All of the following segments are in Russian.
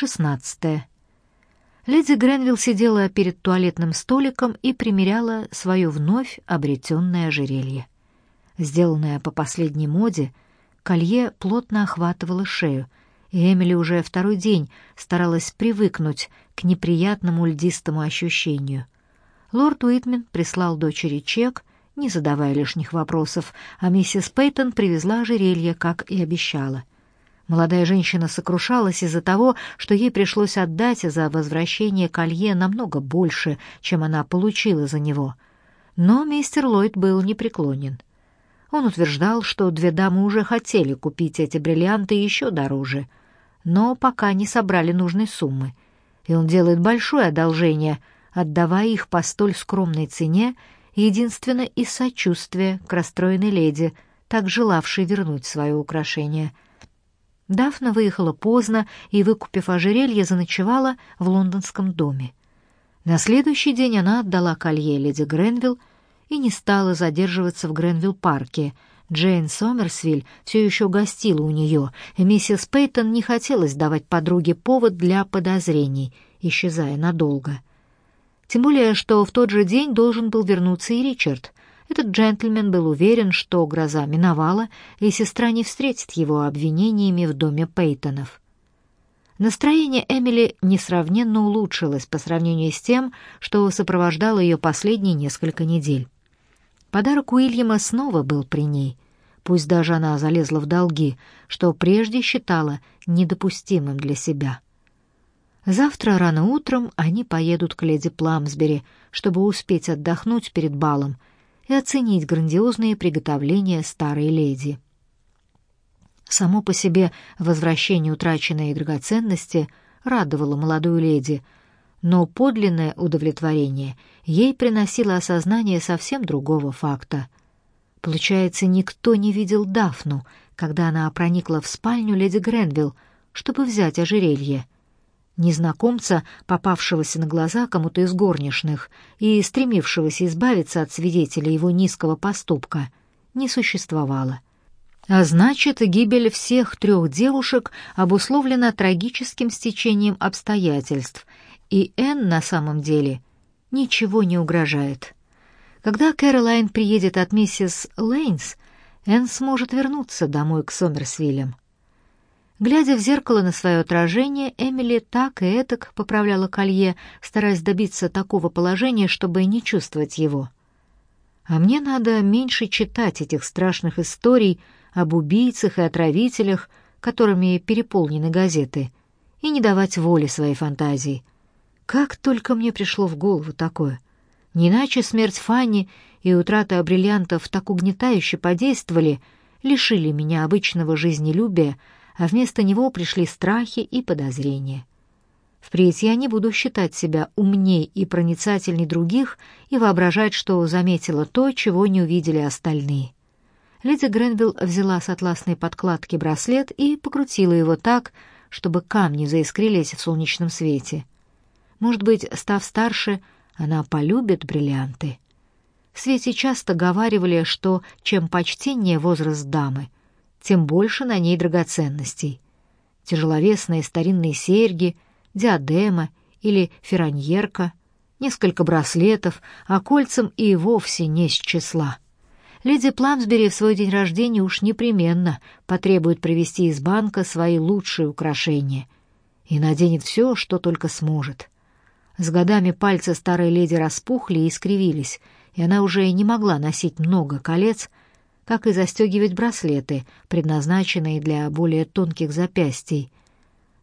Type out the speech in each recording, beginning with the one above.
16. Леди Гренвилл сидела перед туалетным столиком и примеряла свое вновь обретенное ожерелье. Сделанное по последней моде, колье плотно охватывало шею, и Эмили уже второй день старалась привыкнуть к неприятному льдистому ощущению. Лорд Уитмен прислал дочери чек, не задавая лишних вопросов, а миссис Пейтон привезла ожерелье, как и обещала. Молодая женщина сокрушалась из-за того, что ей пришлось отдать за возвращение колье намного больше, чем она получила за него. Но мистер Ллойд был непреклонен. Он утверждал, что две дамы уже хотели купить эти бриллианты еще дороже, но пока не собрали нужной суммы, и он делает большое одолжение, отдавая их по столь скромной цене, единственно из сочувствия к расстроенной леди, так желавшей вернуть свое украшение — Дафна выехала поздно и, выкупив ожерелье, заночевала в лондонском доме. На следующий день она отдала колье леди Гренвилл и не стала задерживаться в Гренвилл-парке. Джейн Сомерсвиль все еще гостила у нее, и миссис Пейтон не хотелось давать подруге повод для подозрений, исчезая надолго. Тем более, что в тот же день должен был вернуться и Ричард, этот джентльмен был уверен, что гроза миновала, и сестра не встретит его обвинениями в доме Пейтонов. Настроение Эмили несравненно улучшилось по сравнению с тем, что сопровождало ее последние несколько недель. Подарок Уильяма снова был при ней, пусть даже она залезла в долги, что прежде считала недопустимым для себя. Завтра рано утром они поедут к леди Пламсбери, чтобы успеть отдохнуть перед балом — и оценить грандиозные приготовления старой леди. Само по себе возвращение утраченной драгоценности радовало молодую леди, но подлинное удовлетворение ей приносило осознание совсем другого факта. Получается, никто не видел Дафну, когда она проникла в спальню леди Гренвилл, чтобы взять ожерелье — незнакомца, попавшегося на глаза кому-то из горничных и стремившегося избавиться от свидетеля его низкого поступка, не существовало. А значит, гибель всех трех девушек обусловлена трагическим стечением обстоятельств, и Энн на самом деле ничего не угрожает. Когда Кэролайн приедет от миссис Лейнс, Энн сможет вернуться домой к Сомерсвиллям. Глядя в зеркало на свое отражение, Эмили так и этак поправляла колье, стараясь добиться такого положения, чтобы не чувствовать его. А мне надо меньше читать этих страшных историй об убийцах и отравителях, которыми переполнены газеты, и не давать воли своей фантазии. Как только мне пришло в голову такое. Не иначе смерть Фанни и утрата бриллиантов так угнетающе подействовали, лишили меня обычного жизнелюбия, а вместо него пришли страхи и подозрения. Впредь я не буду считать себя умней и проницательней других и воображать, что заметила то, чего не увидели остальные. Леди Гренвилл взяла с атласной подкладки браслет и покрутила его так, чтобы камни заискрились в солнечном свете. Может быть, став старше, она полюбит бриллианты. В свете часто говаривали, что чем почтеннее возраст дамы — тем больше на ней драгоценностей. Тяжеловесные старинные серьги, диадема или фераньерка, несколько браслетов, а кольцам и вовсе не с числа. Леди Пламсбери в свой день рождения уж непременно потребует привезти из банка свои лучшие украшения и наденет все, что только сможет. С годами пальцы старой леди распухли и искривились, и она уже не могла носить много колец, как и застегивать браслеты, предназначенные для более тонких запястий.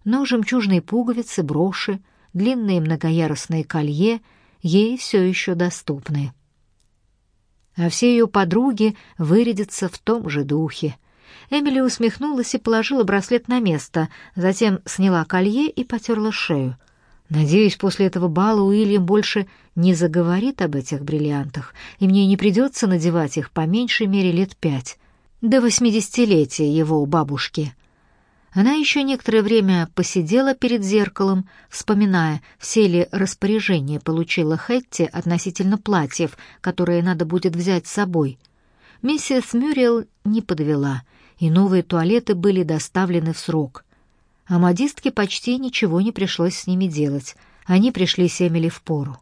Но жемчужные пуговицы, броши, длинные многоярусные колье ей все еще доступны. А все ее подруги вырядятся в том же духе. Эмили усмехнулась и положила браслет на место, затем сняла колье и потерла шею — Надеюсь, после этого бала Уильям больше не заговорит об этих бриллиантах, и мне не придется надевать их по меньшей мере лет пять, до восьмидесятилетия его бабушки. Она еще некоторое время посидела перед зеркалом, вспоминая, все ли распоряжения получила Хэтти относительно платьев, которые надо будет взять с собой. Миссис Мюрриел не подвела, и новые туалеты были доставлены в срок. А модистке почти ничего не пришлось с ними делать. Они пришли с Эмили в пору.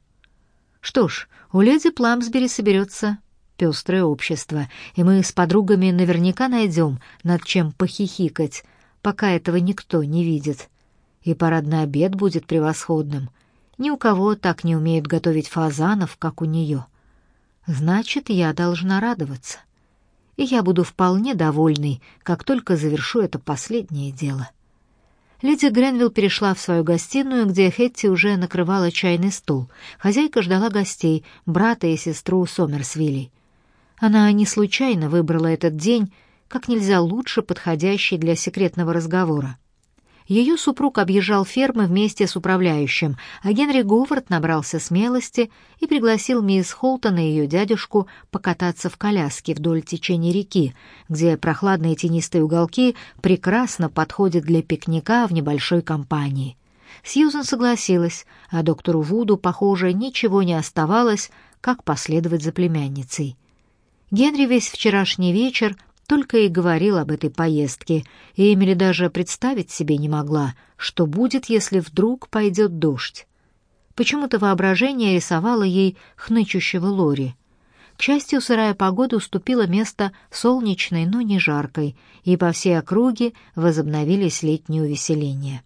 Что ж, у леди Пламсбери соберется пестрое общество, и мы с подругами наверняка найдем, над чем похихикать, пока этого никто не видит. И парадный обед будет превосходным. Ни у кого так не умеют готовить фазанов, как у нее. Значит, я должна радоваться. И я буду вполне довольной, как только завершу это последнее дело. Леди Гренвилл перешла в свою гостиную, где Хетти уже накрывала чайный стол. Хозяйка ждала гостей, брата и сестру Сомерсвилли. Она не случайно выбрала этот день, как нельзя лучше подходящий для секретного разговора. Ее супруг объезжал фермы вместе с управляющим, а Генри Говард набрался смелости и пригласил мисс Холтон и ее дядюшку покататься в коляске вдоль течения реки, где прохладные тенистые уголки прекрасно подходят для пикника в небольшой компании. Сьюзен согласилась, а доктору Вуду, похоже, ничего не оставалось, как последовать за племянницей. Генри весь вчерашний вечер только и говорил об этой поездке, и Эмили даже представить себе не могла, что будет, если вдруг пойдет дождь. Почему-то воображение рисовало ей хнычущего Лори. К счастью, сырая погода уступила место солнечной, но не жаркой, и по всей округе возобновились летние увеселения.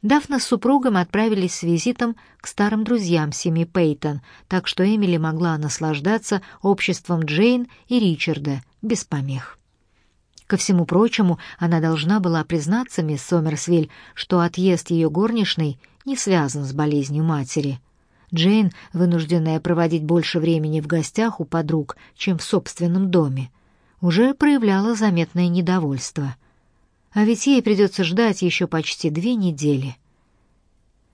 Дафна с супругом отправились с визитом к старым друзьям семьи Пейтон, так что Эмили могла наслаждаться обществом Джейн и Ричарда без помех. Ко всему прочему, она должна была признаться мисс Сомерсвиль, что отъезд ее горничной не связан с болезнью матери. Джейн, вынужденная проводить больше времени в гостях у подруг, чем в собственном доме, уже проявляла заметное недовольство. А ведь ей придется ждать еще почти две недели.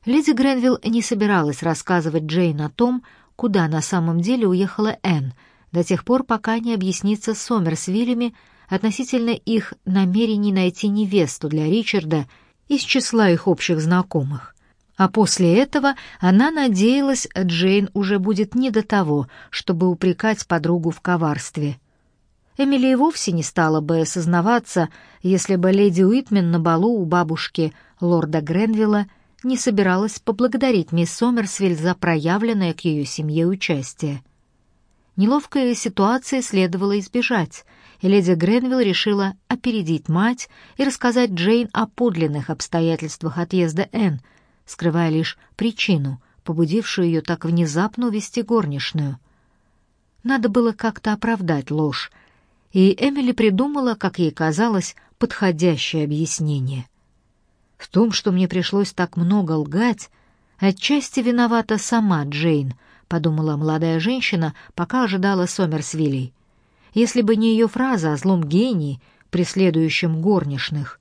Леди Гренвилл не собиралась рассказывать Джейн о том, куда на самом деле уехала Энн, до тех пор, пока не объяснится с Сомерсвиллями, относительно их намерений найти невесту для Ричарда из числа их общих знакомых. А после этого она надеялась, Джейн уже будет не до того, чтобы упрекать подругу в коварстве. Эмили вовсе не стала бы осознаваться, если бы леди Уитмен на балу у бабушки лорда Гренвилла не собиралась поблагодарить мисс Сомерсвиль за проявленное к ее семье участие. Неловкой ситуации следовало избежать, леди Гренвилл решила опередить мать и рассказать Джейн о подлинных обстоятельствах отъезда Энн, скрывая лишь причину, побудившую ее так внезапно увести горничную. Надо было как-то оправдать ложь, и Эмили придумала, как ей казалось, подходящее объяснение. В том, что мне пришлось так много лгать, отчасти виновата сама Джейн, подумала молодая женщина, пока ожидала Сомерсвилей. Если бы не ее фраза о злом гении, преследующем горничных,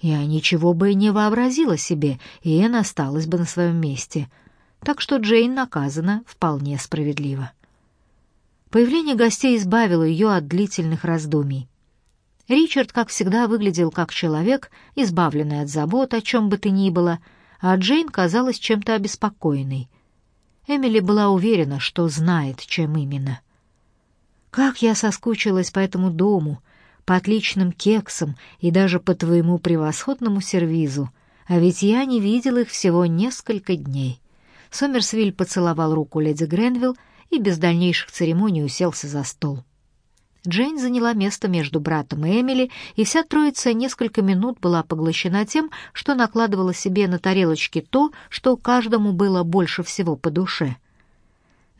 я ничего бы не вообразила себе, и Энн осталась бы на своем месте. Так что Джейн наказана вполне справедливо. Появление гостей избавило ее от длительных раздумий. Ричард, как всегда, выглядел как человек, избавленный от забот о чем бы то ни было, а Джейн казалась чем-то обеспокоенной. Эмили была уверена, что знает, чем именно. Как я соскучилась по этому дому, по отличным кексам и даже по твоему превосходному сервизу, а ведь я не видел их всего несколько дней. Сомерсвиль поцеловал руку леди Гренвилл и без дальнейших церемоний уселся за стол. Джейн заняла место между братом и Эмили, и вся троица несколько минут была поглощена тем, что накладывала себе на тарелочки то, что каждому было больше всего по душе —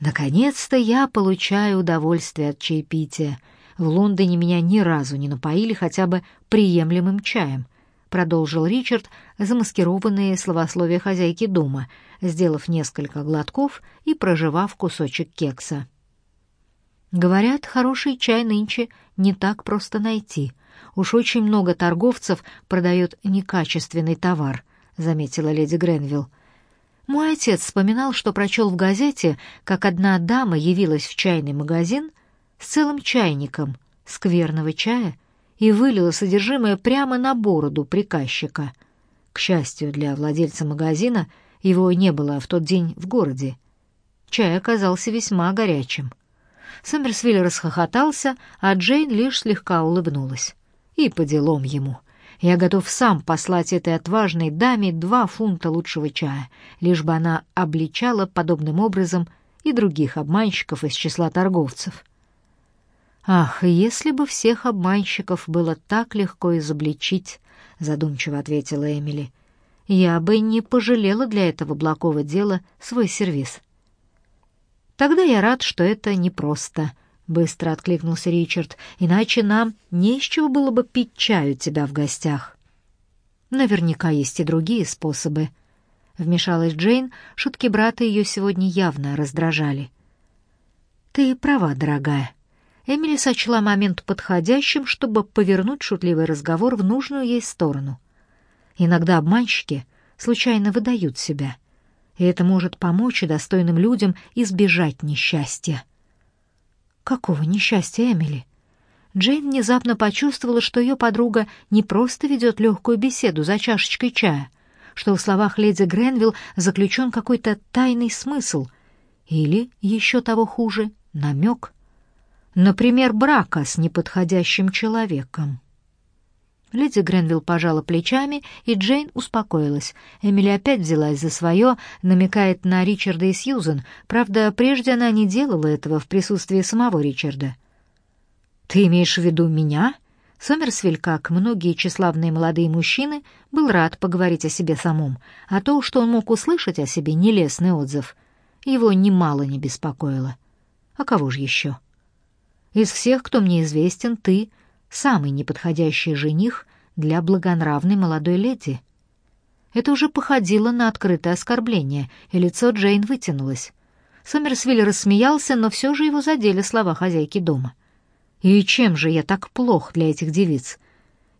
Наконец-то я получаю удовольствие от чаепития. В Лондоне меня ни разу не напоили хотя бы приемлемым чаем, продолжил Ричард, замаскированные словословия хозяйки дома, сделав несколько глотков и прожевав кусочек кекса. Говорят, хороший чай нынче не так просто найти. Уж очень много торговцев продают некачественный товар, заметила леди Гренвилл. Мой отец вспоминал, что прочел в газете, как одна дама явилась в чайный магазин с целым чайником скверного чая и вылила содержимое прямо на бороду приказчика. К счастью для владельца магазина, его не было в тот день в городе. Чай оказался весьма горячим. Сомерсвиль расхохотался, а Джейн лишь слегка улыбнулась. И по делам ему. Я готов сам послать этой отважной даме два фунта лучшего чая, лишь бы она обличала подобным образом и других обманщиков из числа торговцев. Ах, если бы всех обманщиков было так легко изобличить, задумчиво ответила Эмили. Я бы не пожалела для этого благого дела свой сервиз. Тогда я рад, что это непросто, быстро откликнулся Ричард. Иначе нам не из чего было бы пить чай у тебя в гостях. Наверняка есть и другие способы. Вмешалась Джейн, шутки брата ее сегодня явно раздражали. Ты права, дорогая. Эмили сочла момент подходящим, чтобы повернуть шутливый разговор в нужную ей сторону. Иногда обманщики случайно выдают себя, и это может помочь достойным людям избежать несчастья. Какого несчастья, Эмили? Джейн внезапно почувствовала, что ее подруга не просто ведет легкую беседу за чашечкой чая, что в словах леди Гренвилл заключен какой-то тайный смысл или, еще того хуже, намек. Например, брака с неподходящим человеком. Леди Гренвилл пожала плечами, и Джейн успокоилась. Эмили опять взялась за свое, намекает на Ричарда и Сьюзен. Правда, прежде она не делала этого в присутствии самого Ричарда. «Ты имеешь в виду меня?» Сомерсвиль, как многие тщеславные молодые мужчины, был рад поговорить о себе самом, а то, что он мог услышать о себе нелестный отзыв, его немало не беспокоило. А кого же еще? Из всех, кто мне известен, ты самый неподходящий жених для благонравной молодой леди. Это уже походило на открытое оскорбление, и лицо Джейн вытянулось. Сомерсвиль рассмеялся, но все же его задели слова хозяйки дома. «И чем же я так плох для этих девиц?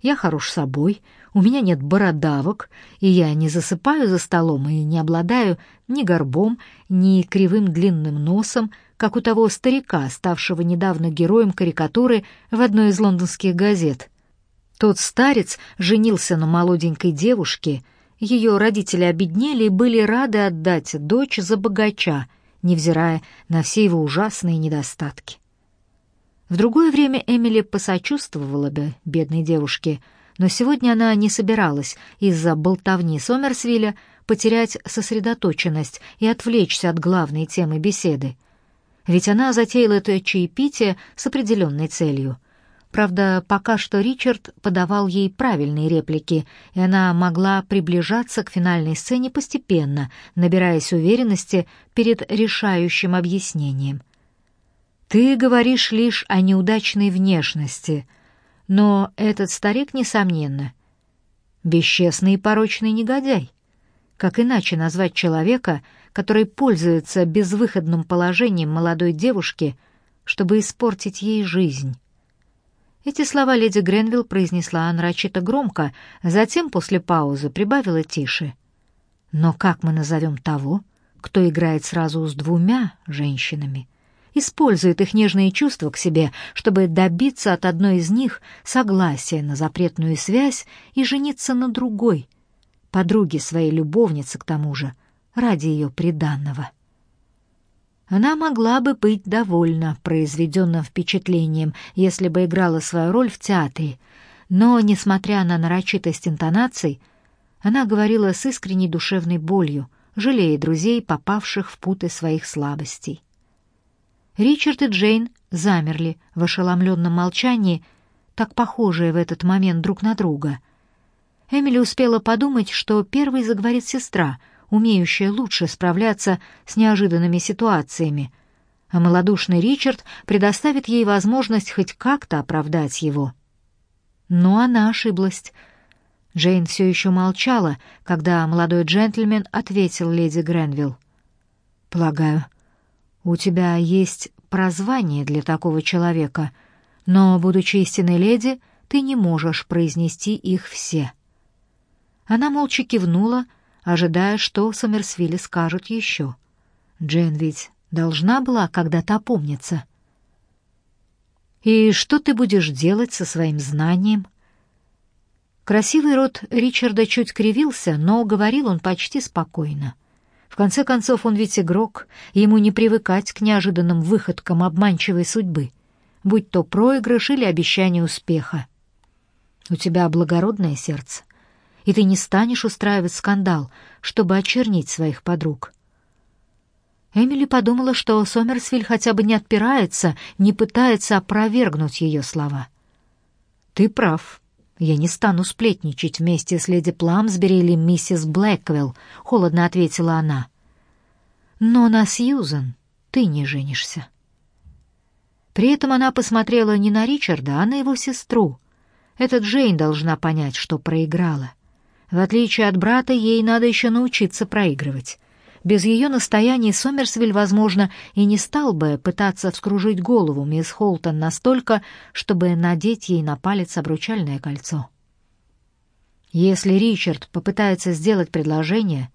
Я хорош собой, у меня нет бородавок, и я не засыпаю за столом и не обладаю ни горбом, ни кривым длинным носом, как у того старика, ставшего недавно героем карикатуры в одной из лондонских газет. Тот старец женился на молоденькой девушке, ее родители обеднели и были рады отдать дочь за богача, невзирая на все его ужасные недостатки. В другое время Эмили посочувствовала бы бедной девушке, но сегодня она не собиралась из-за болтовни Сомерсвилля потерять сосредоточенность и отвлечься от главной темы беседы — ведь она затеяла это чаепитие с определенной целью. Правда, пока что Ричард подавал ей правильные реплики, и она могла приближаться к финальной сцене постепенно, набираясь уверенности перед решающим объяснением. «Ты говоришь лишь о неудачной внешности, но этот старик, несомненно, бесчестный и порочный негодяй. Как иначе назвать человека, который пользуется безвыходным положением молодой девушки, чтобы испортить ей жизнь? Эти слова леди Гренвилл произнесла нарочито громко, затем после паузы прибавила тише. «Но как мы назовем того, кто играет сразу с двумя женщинами?» использует их нежные чувства к себе, чтобы добиться от одной из них согласия на запретную связь и жениться на другой, подруге своей любовницы к тому же, ради ее приданного. Она могла бы быть довольна произведенным впечатлением, если бы играла свою роль в театре, но, несмотря на нарочитость интонаций, она говорила с искренней душевной болью, жалея друзей, попавших в путы своих слабостей. Ричард и Джейн замерли в ошеломленном молчании, так похожие в этот момент друг на друга. Эмили успела подумать, что первой заговорит сестра, умеющая лучше справляться с неожиданными ситуациями, а малодушный Ричард предоставит ей возможность хоть как-то оправдать его. Но она ошиблась. Джейн все еще молчала, когда молодой джентльмен ответил леди Гренвилл. «Полагаю, у тебя есть прозвание для такого человека, но, будучи истинной леди, ты не можешь произнести их все». Она молча кивнула, ожидая, что Сомерсвилли скажут еще. Джейн ведь должна была когда-то опомниться. «И что ты будешь делать со своим знанием?» Красивый рот Ричарда чуть кривился, но говорил он почти спокойно. В конце концов, он ведь игрок, ему не привыкать к неожиданным выходкам обманчивой судьбы, будь то проигрыш или обещание успеха. У тебя благородное сердце, и ты не станешь устраивать скандал, чтобы очернить своих подруг. Эмили подумала, что Сомерсвиль хотя бы не отпирается, не пытается опровергнуть ее слова. «Ты прав. Я не стану сплетничать вместе с леди Пламсбери или миссис Блэквелл», — холодно ответила она. «Но на Сьюзен ты не женишься». При этом она посмотрела не на Ричарда, а на его сестру. Эта Джейн должна понять, что проиграла. В отличие от брата, ей надо еще научиться проигрывать. Без ее настояния Сомерсвиль, возможно, и не стал бы пытаться вскружить голову мисс Холтон настолько, чтобы надеть ей на палец обручальное кольцо. Если Ричард попытается сделать предложение,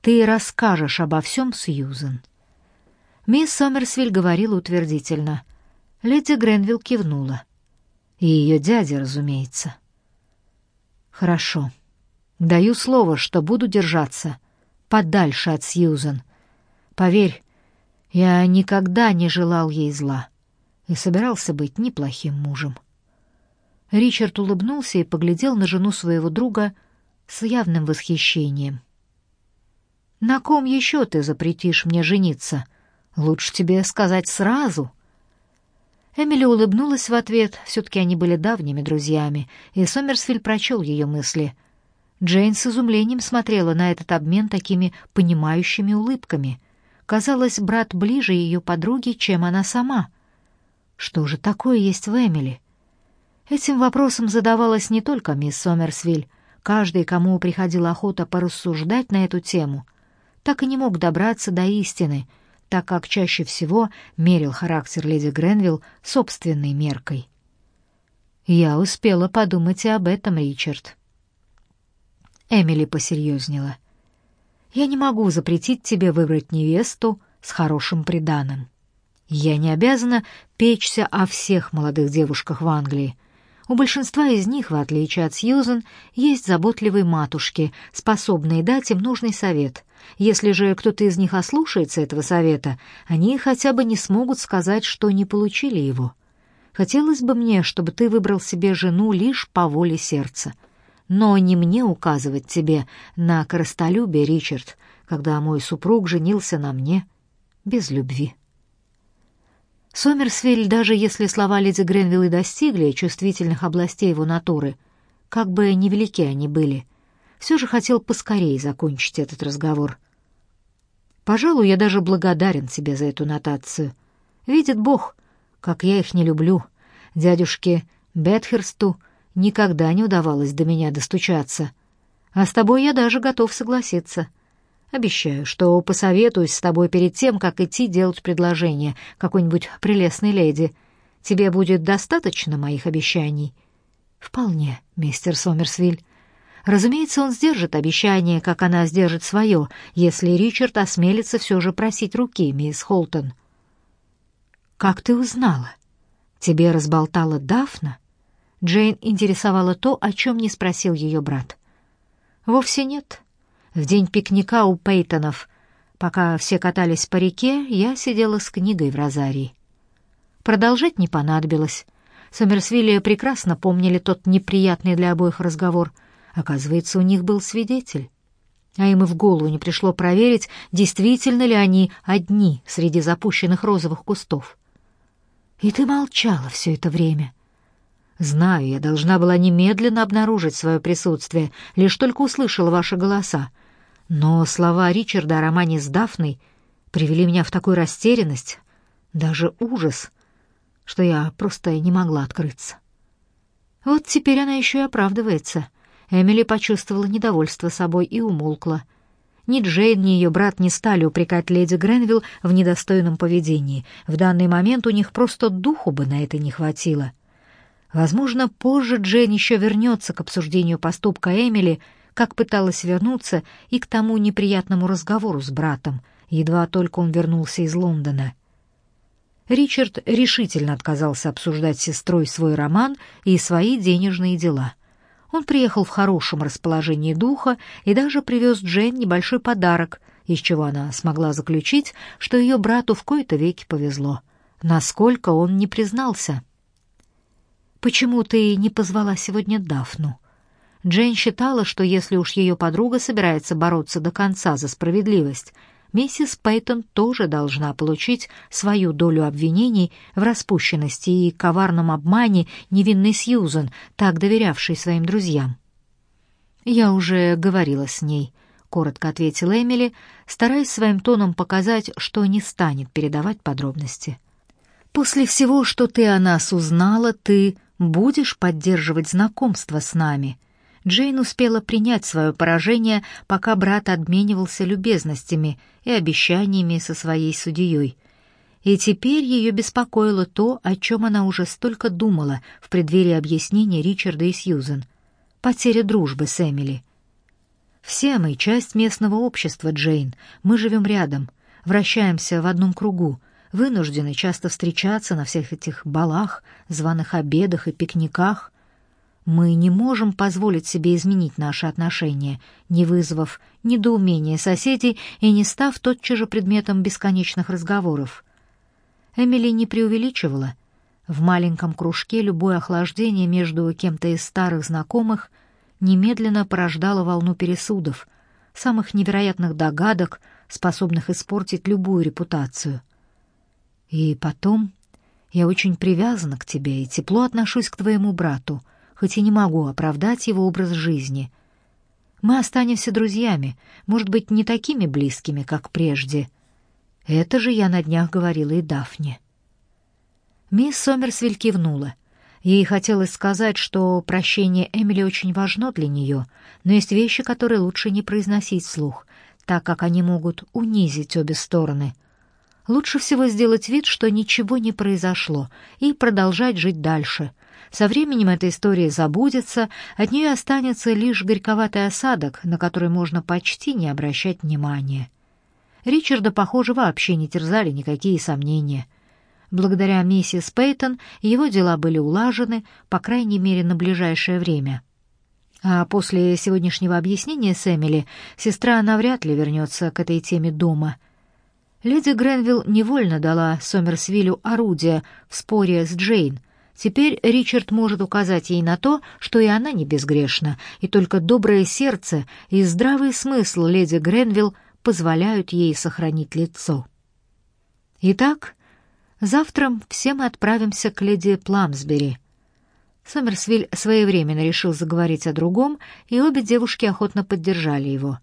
ты расскажешь обо всем Сьюзен. Мисс Сомерсвиль говорила утвердительно. Леди Гренвилл кивнула. И ее дядя, разумеется. Хорошо. Даю слово, что буду держаться подальше от Сьюзен. Поверь, я никогда не желал ей зла и собирался быть неплохим мужем. Ричард улыбнулся и поглядел на жену своего друга с явным восхищением. «На ком еще ты запретишь мне жениться? Лучше тебе сказать сразу». Эмили улыбнулась в ответ, все-таки они были давними друзьями, и Сомерсвиль прочел ее мысли — Джейн с изумлением смотрела на этот обмен такими понимающими улыбками. Казалось, брат ближе ее подруге, чем она сама. Что же такое есть в Эмили? Этим вопросом задавалась не только мисс Сомерсвиль. Каждый, кому приходила охота порассуждать на эту тему, так и не мог добраться до истины, так как чаще всего мерил характер леди Гренвилл собственной меркой. «Я успела подумать и об этом, Ричард», Эмили посерьезнела. «Я не могу запретить тебе выбрать невесту с хорошим приданым. Я не обязана печься о всех молодых девушках в Англии. У большинства из них, в отличие от Сьюзен, есть заботливые матушки, способные дать им нужный совет. Если же кто-то из них ослушается этого совета, они хотя бы не смогут сказать, что не получили его. Хотелось бы мне, чтобы ты выбрал себе жену лишь по воле сердца» но не мне указывать тебе на коростолюбие, Ричард, когда мой супруг женился на мне без любви. Сомерсвиль, даже если слова леди Гренвилл и достигли чувствительных областей его натуры, как бы невелики они были, все же хотел поскорее закончить этот разговор. Пожалуй, я даже благодарен тебе за эту нотацию. Видит Бог, как я их не люблю. Дядюшке Бетхерсту никогда не удавалось до меня достучаться. А с тобой я даже готов согласиться. Обещаю, что посоветуюсь с тобой перед тем, как идти делать предложение какой-нибудь прелестной леди. Тебе будет достаточно моих обещаний?» «Вполне, мистер Сомерсвиль. Разумеется, он сдержит обещание, как она сдержит свое, если Ричард осмелится все же просить руки, мисс Холтон». «Как ты узнала? Тебе разболтала Дафна?» Джейн интересовало то, о чем не спросил ее брат. «Вовсе нет. В день пикника у Пейтонов, пока все катались по реке, я сидела с книгой в розарии. Продолжать не понадобилось. Сомерсвилли прекрасно помнили тот неприятный для обоих разговор. Оказывается, у них был свидетель. А им и в голову не пришло проверить, действительно ли они одни среди запущенных розовых кустов. «И ты молчала все это время», Знаю, я должна была немедленно обнаружить свое присутствие, лишь только услышала ваши голоса. Но слова Ричарда о романе с Дафной привели меня в такую растерянность, даже ужас, что я просто не могла открыться. Вот теперь она еще и оправдывается. Эмили почувствовала недовольство собой и умолкла. Ни Джейн, ни ее брат не стали упрекать леди Гренвилл в недостойном поведении. В данный момент у них просто духу бы на это не хватило. Возможно, позже Джейн еще вернется к обсуждению поступка Эмили, как пыталась вернуться и к тому неприятному разговору с братом, едва только он вернулся из Лондона. Ричард решительно отказался обсуждать с сестрой свой роман и свои денежные дела. Он приехал в хорошем расположении духа и даже привез Джейн небольшой подарок, из чего она смогла заключить, что ее брату в кои-то веки повезло. Насколько он не признался — «Почему ты не позвала сегодня Дафну?» Джейн считала, что если уж ее подруга собирается бороться до конца за справедливость, миссис Пейтон тоже должна получить свою долю обвинений в распущенности и коварном обмане невинной Сьюзен, так доверявшей своим друзьям. «Я уже говорила с ней», — коротко ответила Эмили, стараясь своим тоном показать, что не станет передавать подробности. «После всего, что ты о нас узнала, ты будешь поддерживать знакомство с нами». Джейн успела принять свое поражение, пока брат обменивался любезностями и обещаниями со своей судьей. И теперь ее беспокоило то, о чем она уже столько думала в преддверии объяснения Ричарда и Сьюзен. Потеря дружбы с Эмили. Все мы часть местного общества, Джейн. Мы живем рядом, вращаемся в одном кругу, вынуждены часто встречаться на всех этих балах, званых обедах и пикниках. Мы не можем позволить себе изменить наши отношения, не вызвав недоумения соседей и не став тотчас же предметом бесконечных разговоров. Эмили не преувеличивала. В маленьком кружке любое охлаждение между кем-то из старых знакомых немедленно порождало волну пересудов, самых невероятных догадок, способных испортить любую репутацию. И потом я очень привязана к тебе и тепло отношусь к твоему брату, хоть и не могу оправдать его образ жизни. Мы останемся друзьями, может быть, не такими близкими, как прежде. Это же я на днях говорила и Дафне. Мисс Сомерсвиль кивнула — Ей хотелось сказать, что прощение Эмили очень важно для нее, но есть вещи, которые лучше не произносить вслух, так как они могут унизить обе стороны. Лучше всего сделать вид, что ничего не произошло, и продолжать жить дальше. Со временем эта история забудется, от нее останется лишь горьковатый осадок, на который можно почти не обращать внимания. Ричарда, похоже, вообще не терзали никакие сомнения — Благодаря миссис Пейтон его дела были улажены, по крайней мере, на ближайшее время. А после сегодняшнего объяснения с Эмили сестра навряд ли вернется к этой теме дома. Леди Гренвилл невольно дала Сомерсвиллю орудие в споре с Джейн. Теперь Ричард может указать ей на то, что и она не безгрешна, и только доброе сердце и здравый смысл леди Гренвилл позволяют ей сохранить лицо. Итак, Завтра все мы отправимся к леди Пламсбери. Сомерсвиль своевременно решил заговорить о другом, и обе девушки охотно поддержали его.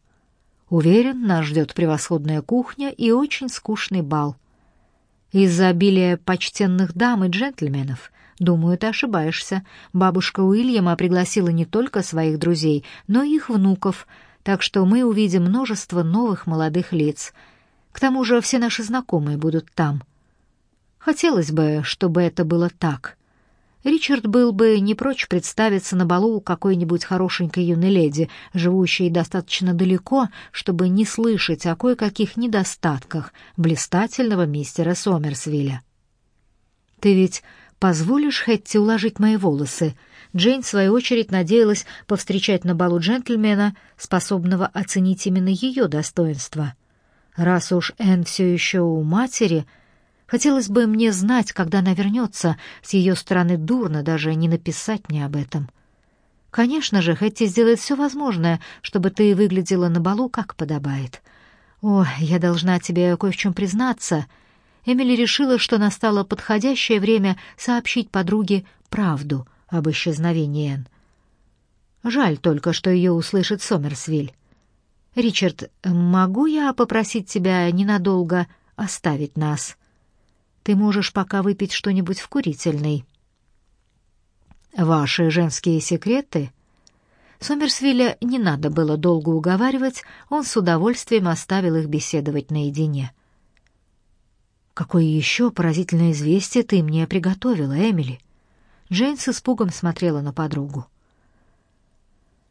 Уверен, нас ждет превосходная кухня и очень скучный бал. Из-за обилия почтенных дам и джентльменов, думаю, ты ошибаешься. Бабушка Уильяма пригласила не только своих друзей, но и их внуков, так что мы увидим множество новых молодых лиц. К тому же все наши знакомые будут там — Хотелось бы, чтобы это было так. Ричард был бы не прочь представиться на балу какой-нибудь хорошенькой юной леди, живущей достаточно далеко, чтобы не слышать о кое-каких недостатках блистательного мистера Сомерсвилля. «Ты ведь позволишь Хэтти уложить мои волосы?» Джейн, в свою очередь, надеялась повстречать на балу джентльмена, способного оценить именно ее достоинство. Раз уж Энн все еще у матери — Хотелось бы мне знать, когда она вернется. С ее стороны дурно даже не написать мне об этом. Конечно же, Хэтти сделает все возможное, чтобы ты выглядела на балу, как подобает. О, я должна тебе кое в чем признаться. Эмили решила, что настало подходящее время сообщить подруге правду об исчезновении Энн. Жаль только, что ее услышит Сомерсвиль. «Ричард, могу я попросить тебя ненадолго оставить нас?» Ты можешь пока выпить что-нибудь в курительной. Ваши женские секреты? Сомерсвилля не надо было долго уговаривать, он с удовольствием оставил их беседовать наедине. Какое еще поразительное известие ты мне приготовила, Эмили? Джейн с испугом смотрела на подругу.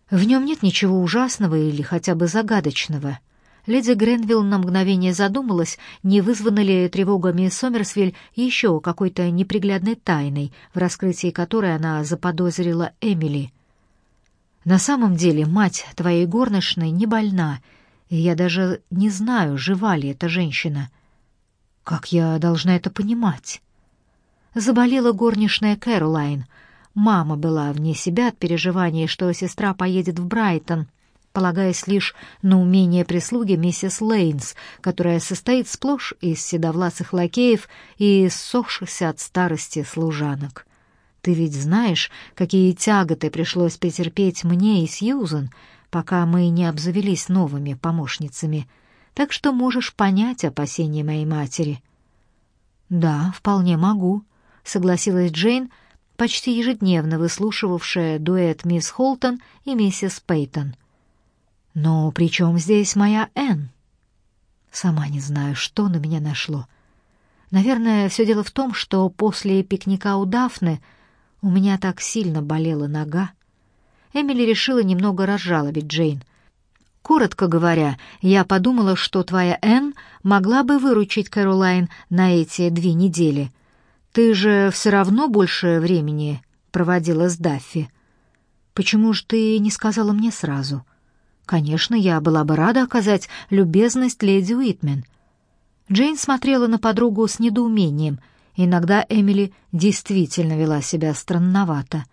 В нем нет ничего ужасного или хотя бы загадочного — Леди Гренвилл на мгновение задумалась, не вызвана ли тревогами Сомерсвиль еще какой-то неприглядной тайной, в раскрытии которой она заподозрила Эмили. «На самом деле мать твоей горничной не больна, и я даже не знаю, жива ли эта женщина. Как я должна это понимать?» Заболела горничная Кэролайн. мама была вне себя от переживания, что сестра поедет в Брайтон, полагаясь лишь на умение прислуги миссис Лейнс, которая состоит сплошь из седовласых лакеев и ссохшихся от старости служанок. Ты ведь знаешь, какие тяготы пришлось претерпеть мне и Сьюзен, пока мы не обзавелись новыми помощницами, так что можешь понять опасения моей матери». «Да, вполне могу», — согласилась Джейн, почти ежедневно выслушивавшая дуэт мисс Холтон и миссис Пейтон. Но при чем здесь моя Энн? Сама не знаю, что на меня нашло. Наверное, все дело в том, что после пикника у Дафны у меня так сильно болела нога. Эмили решила немного разжалобить Джейн. Коротко говоря, я подумала, что твоя Энн могла бы выручить Кэролайн на эти две недели. Ты же все равно больше времени проводила с Даффи. Почему же ты не сказала мне сразу?» Конечно, я была бы рада оказать любезность леди Уитмен. Джейн смотрела на подругу с недоумением. Иногда Эмили действительно вела себя странновато.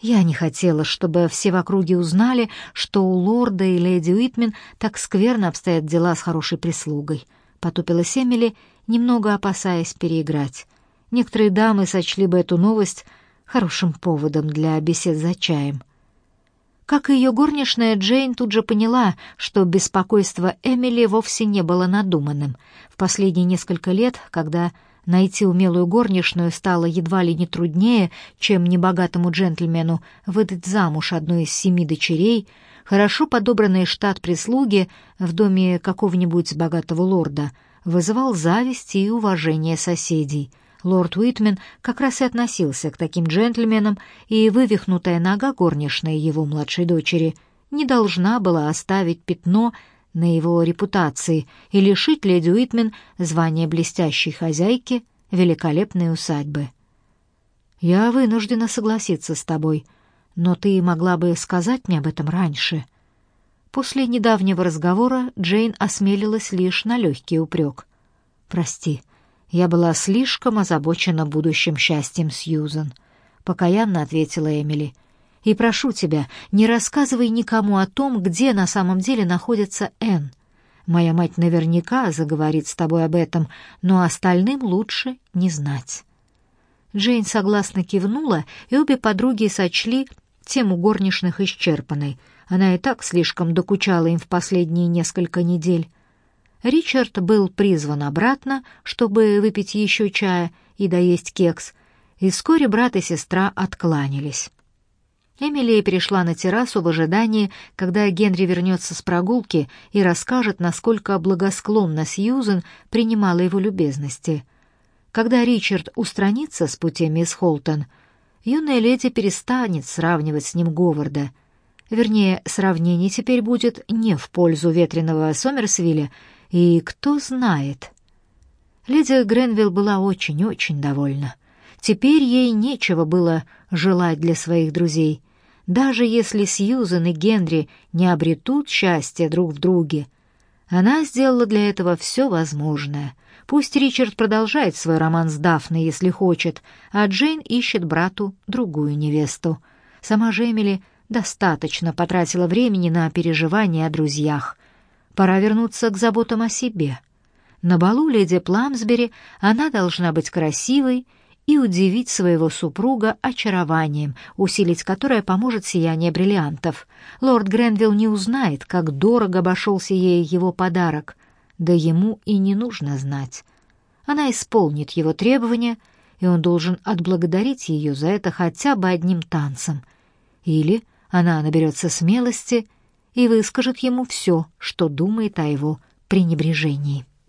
Я не хотела, чтобы все в округе узнали, что у лорда и леди Уитмен так скверно обстоят дела с хорошей прислугой. Потупилась Эмили, немного опасаясь переиграть. Некоторые дамы сочли бы эту новость хорошим поводом для бесед за чаем. Как и ее горничная, Джейн тут же поняла, что беспокойство Эмили вовсе не было надуманным. В последние несколько лет, когда найти умелую горничную стало едва ли не труднее, чем небогатому джентльмену выдать замуж одну из семи дочерей, хорошо подобранный штат прислуги в доме какого-нибудь богатого лорда вызывал зависть и уважение соседей — Лорд Уитмен как раз и относился к таким джентльменам, и вывихнутая нога горничной его младшей дочери не должна была оставить пятно на его репутации и лишить леди Уитмен звания блестящей хозяйки великолепной усадьбы. «Я вынуждена согласиться с тобой, но ты могла бы сказать мне об этом раньше». После недавнего разговора Джейн осмелилась лишь на легкий упрек. «Прости, я была слишком озабочена будущим счастьем Сьюзан, покаянно ответила Эмили. И прошу тебя, не рассказывай никому о том, где на самом деле находится Энн. Моя мать наверняка заговорит с тобой об этом, но остальным лучше не знать. Джейн согласно кивнула, и обе подруги сочли тему горничных исчерпанной. Она и так слишком докучала им в последние несколько недель. Ричард был призван обратно, чтобы выпить еще чая и доесть кекс, и вскоре брат и сестра откланялись. Эмилия перешла на террасу в ожидании, когда Генри вернется с прогулки и расскажет, насколько благосклонно Сьюзен принимала его любезности. Когда Ричард устранится с пути мисс Холтон, юная леди перестанет сравнивать с ним Говарда. Вернее, сравнение теперь будет не в пользу ветреного Сомерсвилля, и кто знает... Леди Гренвилл была очень-очень довольна. Теперь ей нечего было желать для своих друзей. Даже если Сьюзен и Генри не обретут счастья друг в друге, она сделала для этого все возможное. Пусть Ричард продолжает свой роман с Дафной, если хочет, а Джейн ищет брату другую невесту. Сама же Эмили достаточно потратила времени на переживания о друзьях. Пора вернуться к заботам о себе. На балу леди Пламсбери она должна быть красивой и удивить своего супруга очарованием, усилить которое поможет сияние бриллиантов. Лорд Гренвилл не узнает, как дорого обошелся ей его подарок, да ему и не нужно знать. Она исполнит его требования, и он должен отблагодарить ее за это хотя бы одним танцем. Или она наберется смелости — и выскажет ему все, что думает о его пренебрежении.